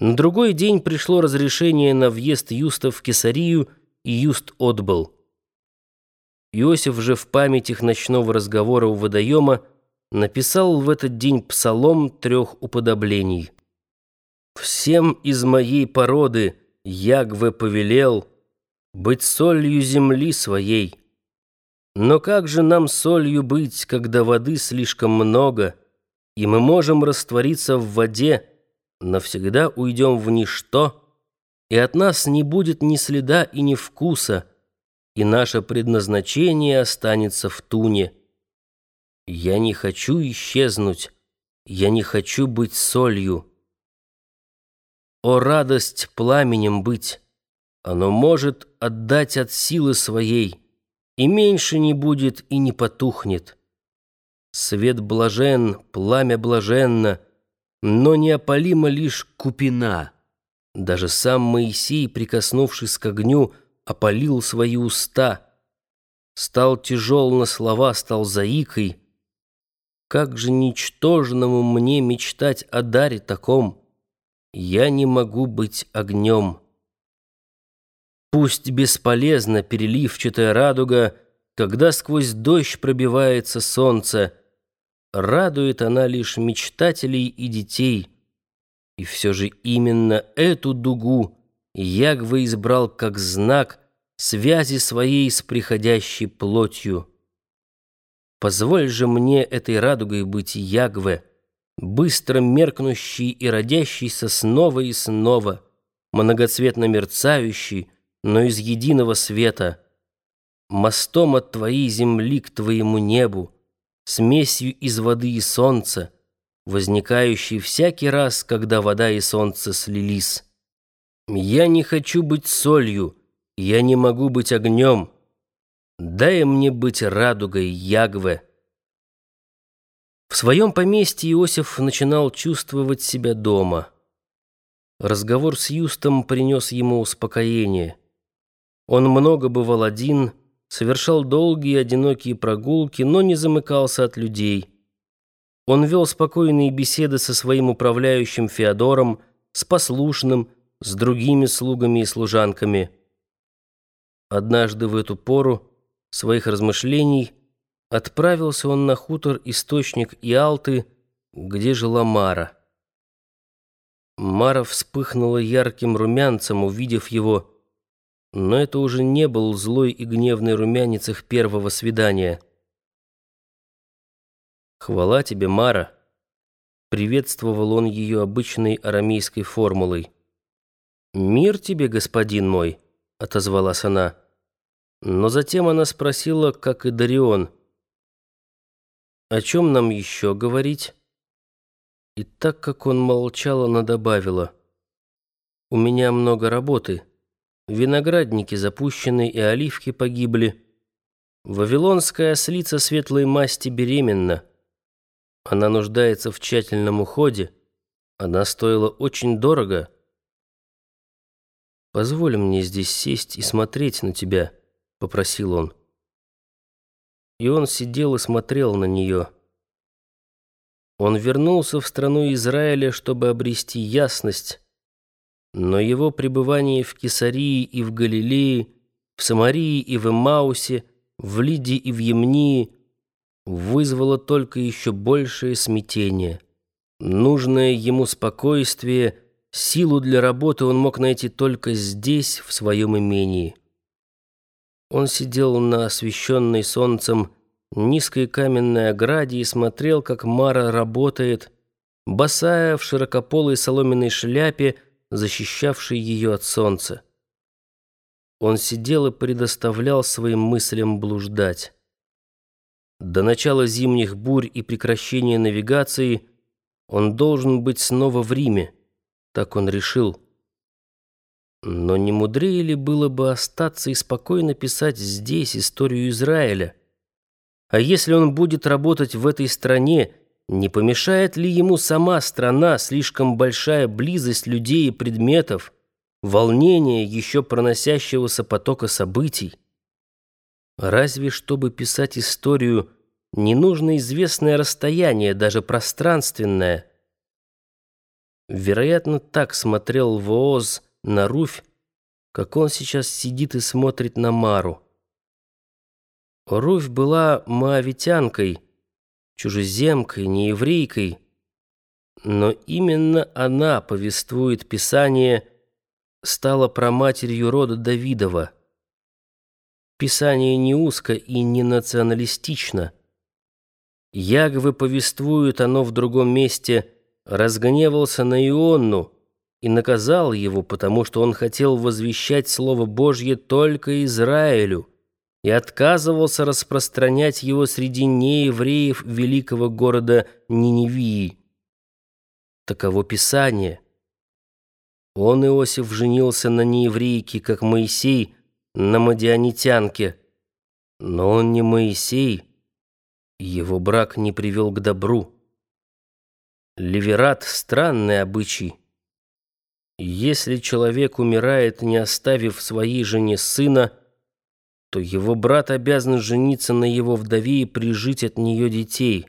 На другой день пришло разрешение на въезд Юста в Кесарию, и Юст отбыл. Иосиф же в память их ночного разговора у водоема написал в этот день псалом трех уподоблений. «Всем из моей породы Ягве повелел быть солью земли своей. Но как же нам солью быть, когда воды слишком много, и мы можем раствориться в воде, навсегда уйдем в ничто, и от нас не будет ни следа и ни вкуса, и наше предназначение останется в туне. Я не хочу исчезнуть, я не хочу быть солью. О, радость пламенем быть! Оно может отдать от силы своей, и меньше не будет и не потухнет. Свет блажен, пламя блаженно — но неопалима лишь купина. Даже сам Моисей, прикоснувшись к огню, опалил свои уста. Стал тяжел на слова, стал заикой. Как же ничтожному мне мечтать о даре таком? Я не могу быть огнем. Пусть бесполезна переливчатая радуга, когда сквозь дождь пробивается солнце — Радует она лишь мечтателей и детей. И все же именно эту дугу Ягва избрал как знак связи своей с приходящей плотью. Позволь же мне этой радугой быть Ягве, быстро меркнущей и родящейся снова и снова, многоцветно мерцающей, но из единого света, мостом от твоей земли к твоему небу, смесью из воды и солнца, возникающей всякий раз, когда вода и солнце слились. Я не хочу быть солью, я не могу быть огнем. Дай мне быть радугой Ягве. В своем поместье Иосиф начинал чувствовать себя дома. Разговор с Юстом принес ему успокоение. Он много бывал один, совершал долгие одинокие прогулки, но не замыкался от людей. Он вел спокойные беседы со своим управляющим Феодором, с послушным, с другими слугами и служанками. Однажды в эту пору своих размышлений отправился он на хутор Источник Иалты, где жила Мара. Мара вспыхнула ярким румянцем, увидев его, но это уже не был злой и гневный румянец их первого свидания. «Хвала тебе, Мара!» Приветствовал он ее обычной арамейской формулой. «Мир тебе, господин мой!» — отозвалась она. Но затем она спросила, как и Дарион. «О чем нам еще говорить?» И так как он молчал, она добавила. «У меня много работы». Виноградники запущены и оливки погибли. Вавилонская ослица светлой масти беременна. Она нуждается в тщательном уходе. Она стоила очень дорого. «Позволь мне здесь сесть и смотреть на тебя», — попросил он. И он сидел и смотрел на нее. Он вернулся в страну Израиля, чтобы обрести ясность, но его пребывание в Кесарии и в Галилее, в Самарии и в Эмаусе, в Лиде и в Емнии вызвало только еще большее смятение. Нужное ему спокойствие, силу для работы он мог найти только здесь, в своем имении. Он сидел на освещенной солнцем низкой каменной ограде и смотрел, как Мара работает, босая в широкополой соломенной шляпе, защищавший ее от солнца. Он сидел и предоставлял своим мыслям блуждать. До начала зимних бурь и прекращения навигации он должен быть снова в Риме, так он решил. Но не мудрее ли было бы остаться и спокойно писать здесь историю Израиля? А если он будет работать в этой стране, не помешает ли ему сама страна, слишком большая близость людей и предметов, волнение еще проносящегося потока событий? Разве чтобы писать историю, не нужно известное расстояние, даже пространственное – Вероятно, так смотрел Вооз на Руфь, как он сейчас сидит и смотрит на Мару. Руфь была моавитянкой, чужеземкой, нееврейкой, но именно она, повествует Писание, стала проматерью рода Давидова. Писание не узко и не националистично. Ягвы повествуют оно в другом месте, разгневался на Ионну и наказал его, потому что он хотел возвещать Слово Божье только Израилю и отказывался распространять его среди неевреев великого города Ниневии. Таково Писание. Он, Иосиф, женился на нееврейке, как Моисей, на мадианитянке. Но он не Моисей, его брак не привел к добру. Леверат — странный обычай. Если человек умирает, не оставив своей жене сына, то его брат обязан жениться на его вдове и прижить от нее детей.